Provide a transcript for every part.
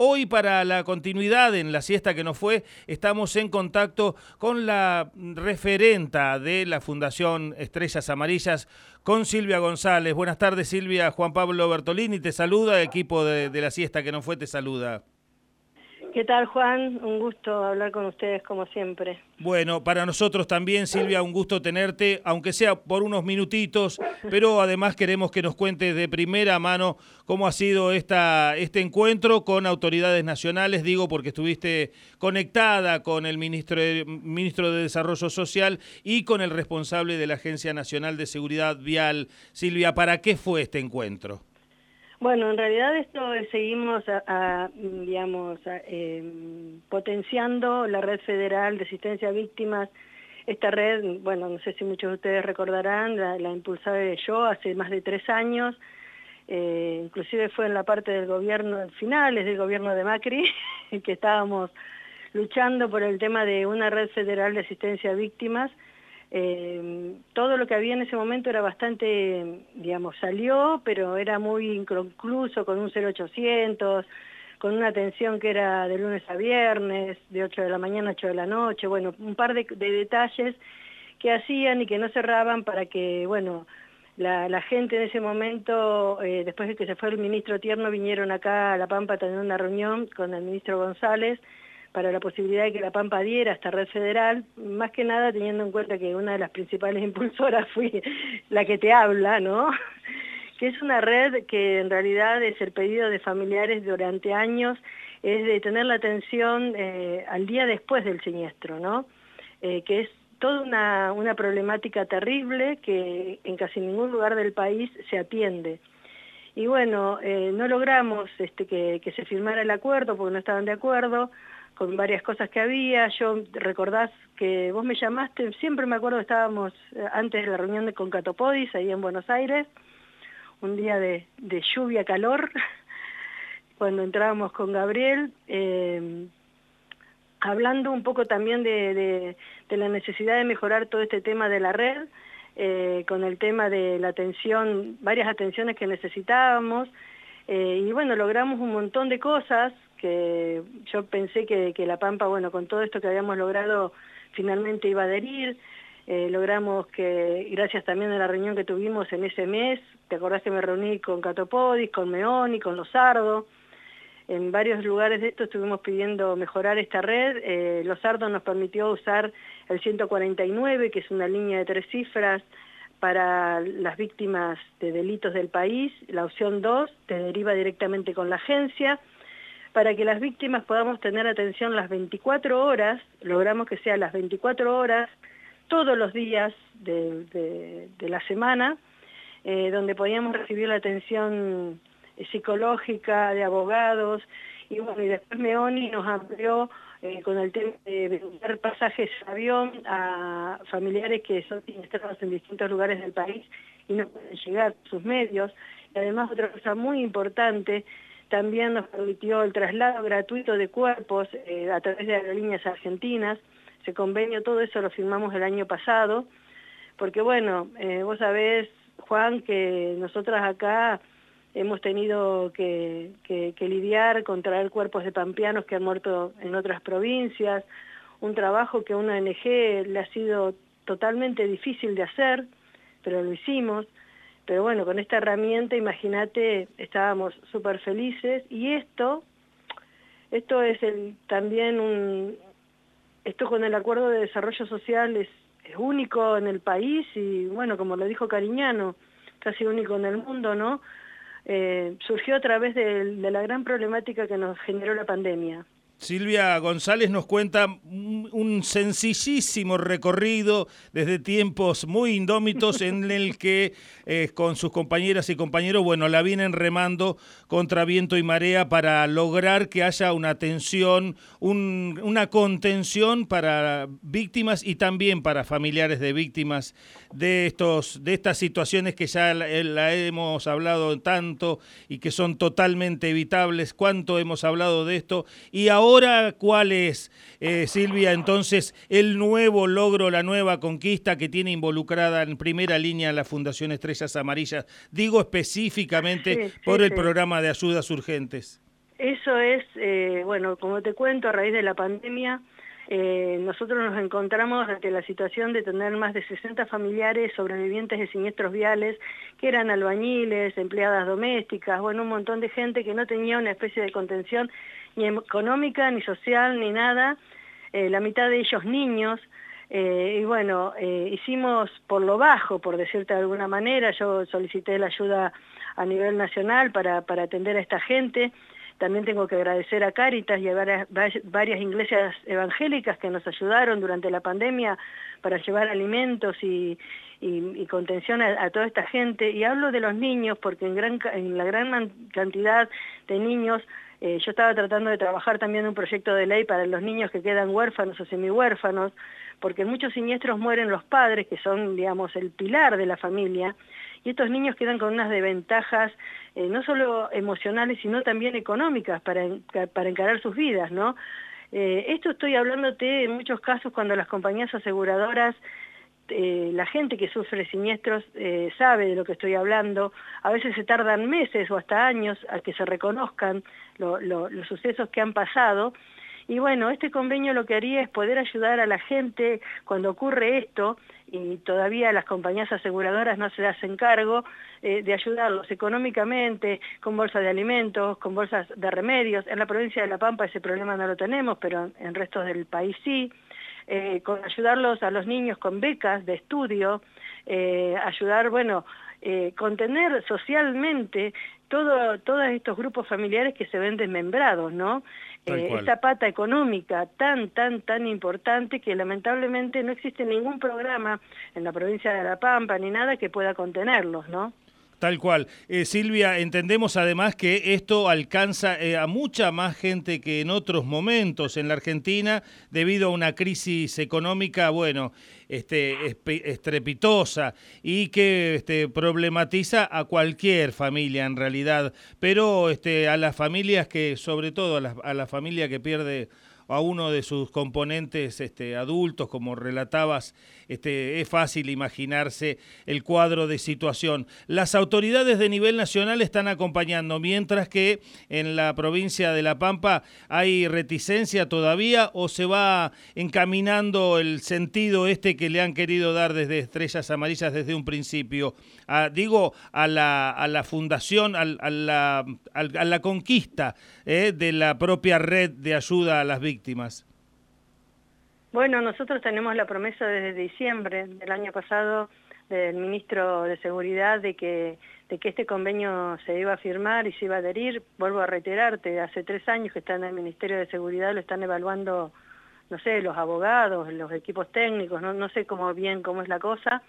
Hoy para la continuidad en la siesta que nos fue, estamos en contacto con la referenta de la Fundación Estrellas Amarillas, con Silvia González. Buenas tardes Silvia, Juan Pablo Bertolini te saluda, equipo de, la siesta que nos fue te saluda. ¿Qué tal, Juan? Un gusto hablar con ustedes como siempre. Bueno, para nosotros también, Silvia, un gusto tenerte, aunque sea por unos minutitos, pero además queremos que nos cuentes de primera mano cómo ha sido esta, este encuentro con autoridades nacionales, digo porque estuviste conectada con el ministro de, ministro de Desarrollo Social y con el responsable de la Agencia Nacional de Seguridad Vial. Silvia, ¿para qué fue este encuentro? Bueno, en realidad esto seguimos, digamos, em, potenciando la red federal de asistencia a víctimas. Esta red, bueno, no sé si muchos de ustedes recordarán, la, la impulsaba yo hace más de tres años, eh, inclusive fue en la parte del gobierno, finales del gobierno de Macri, que estábamos luchando por el tema de una red federal de asistencia a víctimas, eh, todo lo que había en ese momento era bastante, digamos, salió, pero era muy inconcluso, con un 0800, con una atención que era de lunes a viernes, de 8 de la mañana a 8 de la noche, bueno, un par de, detalles que hacían y que no cerraban para que, bueno, la, gente en ese momento, eh, después de que se fue el ministro Tierno, vinieron acá a La Pampa a tener una reunión con el ministro González, para la posibilidad de que La Pampa diera esta red federal, más que nada teniendo en cuenta que una de las principales impulsoras fui la que te habla, ¿no? que es una red que en realidad es el pedido de familiares durante años, es de tener la atención eh, al día después del siniestro, ¿no? Eh, que es toda una, una problemática terrible que en casi ningún lugar del país se atiende. Y bueno, eh, no logramos este, que, que se firmara el acuerdo porque no estaban de acuerdo, con varias cosas que había. Yo, recordás que vos me llamaste, siempre me acuerdo estábamos eh, antes de la reunión de, con Catopodis, ahí en Buenos Aires, un día de, lluvia, calor, cuando entrábamos con Gabriel, eh, hablando un poco también de, la necesidad de mejorar todo este tema de la red, eh, con el tema de la atención, varias atenciones que necesitábamos, y bueno, logramos un montón de cosas, que yo pensé que, La Pampa, bueno, con todo esto que habíamos logrado, finalmente iba a adherir. Eh, logramos que, gracias también a la reunión que tuvimos en ese mes, te acordás que me reuní con Catopodis, con Meoni, con Losardo, en varios lugares de esto estuvimos pidiendo mejorar esta red. Eh, Losardo nos permitió usar el 149, que es una línea de tres cifras para las víctimas de delitos del país. La opción 2 te deriva directamente con la agencia para que las víctimas podamos tener atención las 24 horas, logramos que sea las 24 horas, todos los días de, la semana, eh, donde podíamos recibir la atención psicológica de abogados, y bueno, y después Meoni nos amplió eh, con el tema de vender pasajes de avión a familiares que son sinistrados en distintos lugares del país y no pueden llegar sus medios. Y además otra cosa muy importante también nos permitió el traslado gratuito de cuerpos eh, a través de aerolíneas argentinas. Ese convenio, todo eso lo firmamos el año pasado, porque bueno, eh, vos sabés, Juan, que nosotras acá hemos tenido que, que, lidiar con traer cuerpos de pampeanos que han muerto en otras provincias, un trabajo que a una ONG le ha sido totalmente difícil de hacer, pero lo hicimos. Pero bueno, con esta herramienta, imagínate, estábamos súper felices y esto, esto es el, también un, esto con el Acuerdo de Desarrollo Social es, único en el país y bueno, como lo dijo Cariñano, casi único en el mundo, ¿no? Eh, surgió a través de la gran problemática que nos generó la pandemia. Silvia González nos cuenta un sencillísimo recorrido desde tiempos muy indómitos en el que eh, con sus compañeras y compañeros, bueno, la vienen remando contra viento y marea para lograr que haya una atención, una contención para víctimas y también para familiares de víctimas de, estos, de estas situaciones que ya la, la hemos hablado tanto y que son totalmente evitables, cuánto hemos hablado de esto y ahora ahora, ¿cuál es, eh, Silvia, entonces, el nuevo logro, la nueva conquista que tiene involucrada en primera línea la Fundación Estrellas Amarillas? Digo específicamente por el programa de ayudas urgentes. Eso es, eh, bueno, como te cuento, a raíz de la pandemia, eh, nosotros nos encontramos ante la situación de tener más de 60 familiares sobrevivientes de siniestros viales, que eran albañiles, empleadas domésticas, bueno, un montón de gente que no tenía una especie de contención ni económica, ni social, ni nada, eh, la mitad de ellos niños, y bueno, hicimos por lo bajo, por decirte de alguna manera, yo solicité la ayuda a nivel nacional para, para atender a esta gente, también tengo que agradecer a Cáritas y a varias, iglesias evangélicas que nos ayudaron durante la pandemia para llevar alimentos y, contención a, toda esta gente. Y hablo de los niños porque en, gran, en la gran cantidad de niños eh, yo estaba tratando de trabajar también un proyecto de ley para los niños que quedan huérfanos o semihuérfanos, porque en muchos siniestros mueren los padres, que son, digamos, el pilar de la familia, y estos niños quedan con unas desventajas eh, no solo emocionales, sino también económicas para, para encarar sus vidas, ¿no? Eh, esto estoy hablándote en muchos casos cuando las compañías aseguradoras eh, la gente que sufre siniestros sabe de lo que estoy hablando, a veces se tardan meses o hasta años a que se reconozcan los sucesos que han pasado, y bueno, este convenio lo que haría es poder ayudar a la gente cuando ocurre esto, y todavía las compañías aseguradoras no se hacen cargo, eh, de ayudarlos económicamente, con bolsas de alimentos, con bolsas de remedios. En la provincia de La Pampa ese problema no lo tenemos, pero en restos del país sí. Eh, con ayudarlos a los niños con becas de estudio, eh, ayudar, bueno, contener socialmente todo, todos estos grupos familiares que se ven desmembrados, ¿no? Eh, esta pata económica tan, tan, tan importante que lamentablemente no existe ningún programa en la provincia de La Pampa ni nada que pueda contenerlos, ¿no? Tal cual. Eh, Silvia, entendemos además que esto alcanza eh, a mucha más gente que en otros momentos en la Argentina debido a una crisis económica, bueno, este, estrepitosa y que este, problematiza a cualquier familia en realidad, pero este, a las familias que, sobre todo a la, a la familia que pierde a uno de sus componentes este, adultos, como relatabas, este, es fácil imaginarse el cuadro de situación. Las autoridades de nivel nacional están acompañando, mientras que en la provincia de La Pampa hay reticencia todavía o se va encaminando el sentido este que le han querido dar desde Estrellas Amarillas desde un principio. digo, a la, a la fundación, a, la, a la conquista eh, de la propia red de ayuda a las víctimas bueno, nosotros tenemos la promesa desde diciembre del año pasado del ministro de Seguridad de que, de que este convenio se iba a firmar y se iba a adherir. Vuelvo a reiterarte, hace tres años que está en el Ministerio de Seguridad, lo están evaluando, no sé, los abogados, los equipos técnicos, no, no sé cómo bien cómo es la cosa.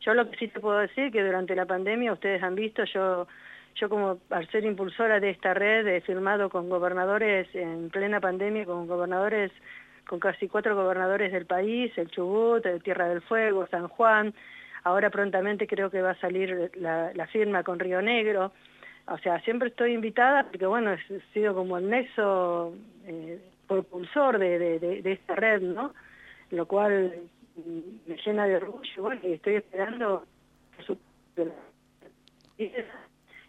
Yo lo que sí te puedo decir que durante la pandemia, ustedes han visto, yo yo como al ser impulsora de esta red he firmado con gobernadores en plena pandemia, con gobernadores, con casi cuatro gobernadores del país, el Chubut, el Tierra del Fuego, San Juan, ahora prontamente creo que va a salir la, firma con Río Negro, o sea, siempre estoy invitada porque bueno, he sido como el nexo eh, propulsor de, esta red, ¿no? Lo cual me llena de orgullo, bueno, y estoy esperando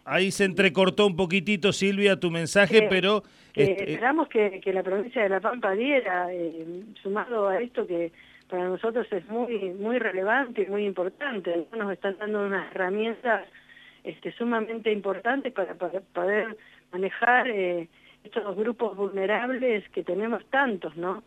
Ahí se entrecortó un poquitito, Silvia, tu mensaje, pero... Este, esperamos que, la provincia de La Pampa diera, eh, sumado a esto que para nosotros es muy muy relevante y muy importante. Nos están dando unas herramientas este, sumamente importantes para, poder manejar eh, estos grupos vulnerables que tenemos tantos, ¿no?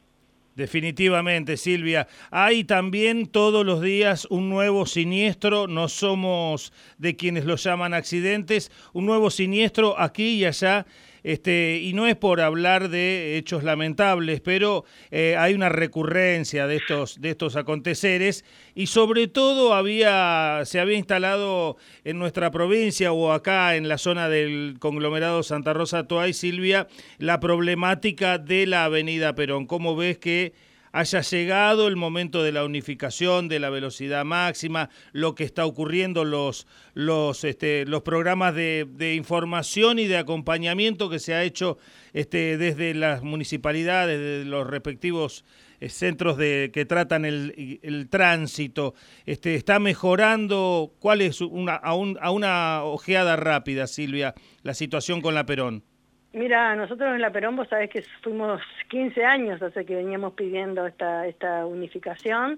Definitivamente, Silvia. Hay también todos los días un nuevo siniestro, no somos de quienes lo llaman accidentes, un nuevo siniestro aquí y allá este, y no es por hablar de hechos lamentables, pero eh, hay una recurrencia de estos, de estos aconteceres y sobre todo había, se había instalado en nuestra provincia o acá en la zona del conglomerado Santa Rosa Toay, Silvia, la problemática de la avenida Perón. ¿Cómo ves que haya llegado el momento de la unificación, de la velocidad máxima, lo que está ocurriendo, los, los, este, los programas de, de, información y de acompañamiento que se ha hecho este, desde las municipalidades, desde los respectivos eh, centros de, que tratan el, el tránsito, este, está mejorando. ¿Cuál es una, a, a una ojeada rápida, Silvia, la situación con la Perón? Mira, nosotros en la Perón, vos sabés que fuimos 15 años hace que veníamos pidiendo esta, esta unificación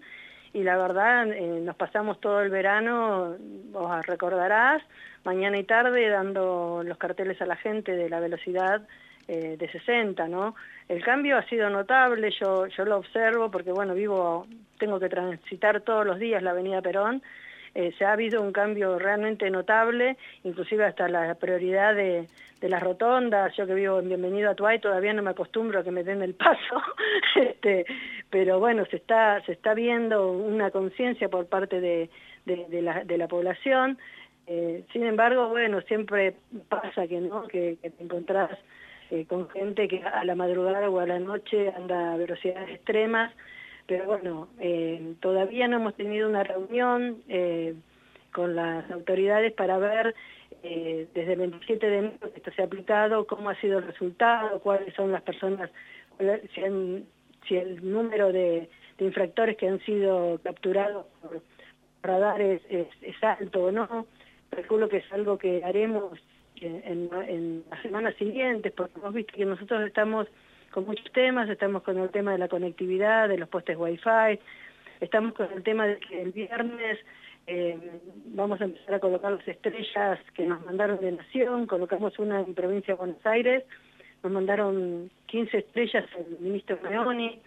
y la verdad eh, nos pasamos todo el verano, vos recordarás, mañana y tarde dando los carteles a la gente de la velocidad eh, de 60, ¿no? El cambio ha sido notable, yo, yo lo observo porque, bueno, vivo, tengo que transitar todos los días la avenida Perón, eh, se ha habido un cambio realmente notable, inclusive hasta la prioridad de, las rotondas, yo que vivo en Bienvenido a Tuay todavía no me acostumbro a que me den el paso, este, pero bueno, se está, se está viendo una conciencia por parte de, la, población, eh, sin embargo, bueno, siempre pasa que no, que, te encontrás eh, con gente que a la madrugada o a la noche anda a velocidades extremas, pero bueno, eh, todavía no hemos tenido una reunión eh, con las autoridades para ver eh, desde el 27 de enero que esto se ha aplicado, cómo ha sido el resultado, cuáles son las personas, si, el número de, infractores que han sido capturados por radares es, alto o no. Calculo que es algo que haremos en, en las semanas siguientes, porque hemos visto que nosotros estamos con muchos temas, estamos con el tema de la conectividad, de los postes wifi, estamos con el tema de que el viernes eh, vamos a empezar a colocar las estrellas que nos mandaron de Nación, colocamos una en provincia de Buenos Aires, nos mandaron 15 estrellas el ministro Leoni,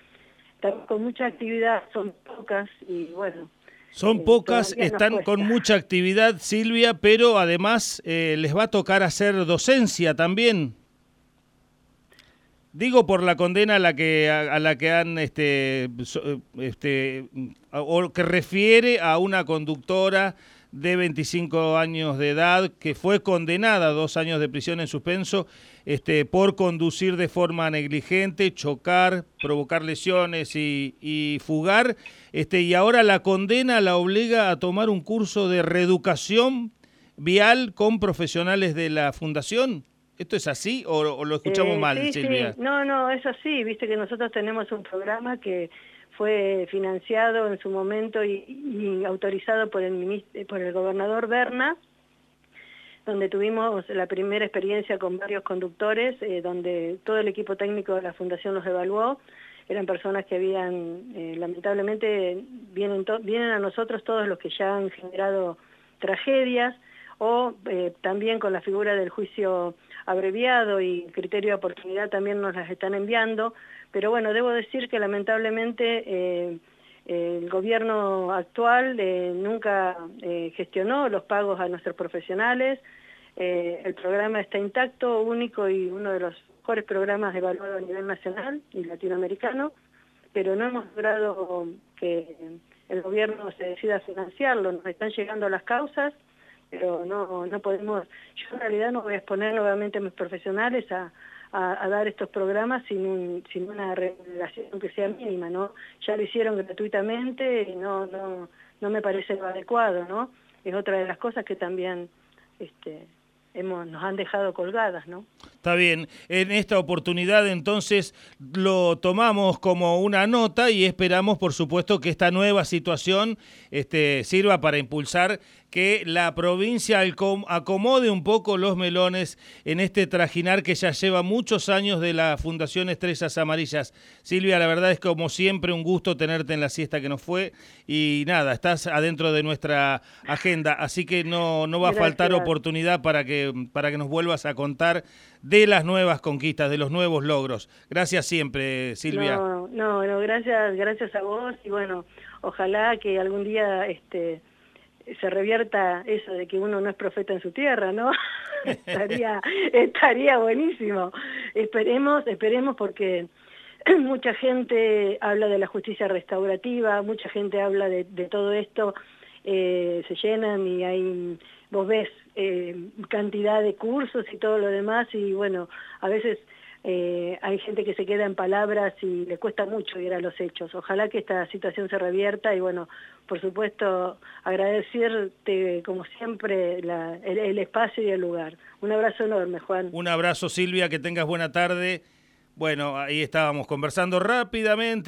estamos con mucha actividad, son pocas y bueno, son eh, pocas, están con mucha actividad, Silvia, pero además eh, les va a tocar hacer docencia también. Digo por la condena a la que a, la que han este este o que refiere a una conductora de 25 años de edad que fue condenada a dos años de prisión en suspenso este, por conducir de forma negligente, chocar, provocar lesiones y, y, fugar, este, y ahora la condena la obliga a tomar un curso de reeducación vial con profesionales de la fundación. ¿Esto es así o, lo escuchamos eh, mal, Silvia? No, no, es así. Viste que nosotros tenemos un programa que fue financiado en su momento y, autorizado por el, por el gobernador Berna, donde tuvimos la primera experiencia con varios conductores, eh, donde todo el equipo técnico de la Fundación los evaluó. Eran personas que habían, eh, lamentablemente, vienen, vienen a nosotros todos los que ya han generado tragedias, o también con la figura del juicio abreviado y criterio de oportunidad también nos las están enviando, pero bueno, debo decir que lamentablemente eh, el gobierno actual eh, nunca eh, gestionó los pagos a nuestros profesionales, el programa está intacto, único y uno de los mejores programas evaluados a nivel nacional y latinoamericano, pero no hemos logrado que el gobierno se decida financiarlo, nos están llegando las causas, pero no, no podemos, yo en realidad no voy a exponer nuevamente a mis profesionales a, a, dar estos programas sin, un, sin una remuneración que sea mínima, ¿no? Ya lo hicieron gratuitamente y no, no, no me parece lo adecuado, ¿no? Es otra de las cosas que también este, hemos, nos han dejado colgadas, ¿no? Está bien. En esta oportunidad entonces lo tomamos como una nota y esperamos, por supuesto, que esta nueva situación este, sirva para impulsar que la provincia acomode un poco los melones en este trajinar que ya lleva muchos años de la Fundación Estrellas Amarillas. Silvia, la verdad es como siempre un gusto tenerte en la siesta que nos fue y nada, estás adentro de nuestra agenda, así que no, no va a faltar oportunidad para que, para que nos vuelvas a contar de las nuevas conquistas, de los nuevos logros. Gracias siempre, Silvia. No, no, no gracias, gracias a vos y bueno, ojalá que algún día este se revierta eso de que uno no es profeta en su tierra, ¿no? estaría, estaría buenísimo. Esperemos, esperemos porque mucha gente habla de la justicia restaurativa, mucha gente habla de, de todo esto, eh, se llenan y hay, vos ves eh, cantidad de cursos y todo lo demás y bueno, a veces eh, hay gente que se queda en palabras y le cuesta mucho ir a los hechos. Ojalá que esta situación se revierta y bueno, por supuesto, agradecerte como siempre el, espacio y el lugar. Un abrazo enorme, Juan. Un abrazo, Silvia, que tengas buena tarde. Bueno, ahí estábamos conversando rápidamente.